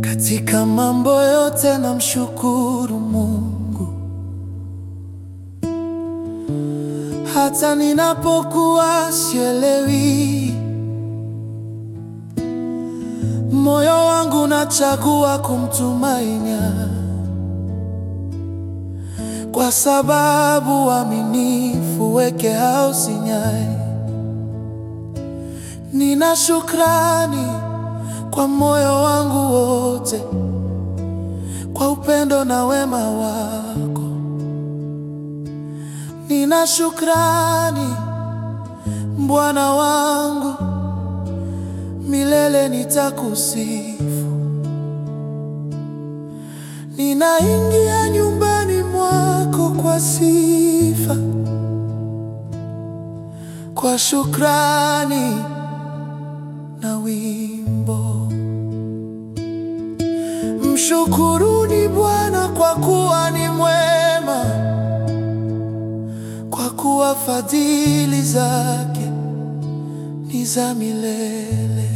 Katika mambo yote namshukuru Mungu, hata ninapokuwa sielewi, moyo wangu nachagua kumtumainia, kwa sababu uaminifu weke hausinyai. Nina shukrani kwa moyo wangu wote kwa upendo na wema wako. Nina shukrani Bwana wangu, milele nitakusifu. Ninaingia nyumbani mwako kwa sifa, kwa shukrani na wimbo. Mshukuruni Bwana kwa kuwa ni mwema, kwa kuwa fadhili zake ni za milele.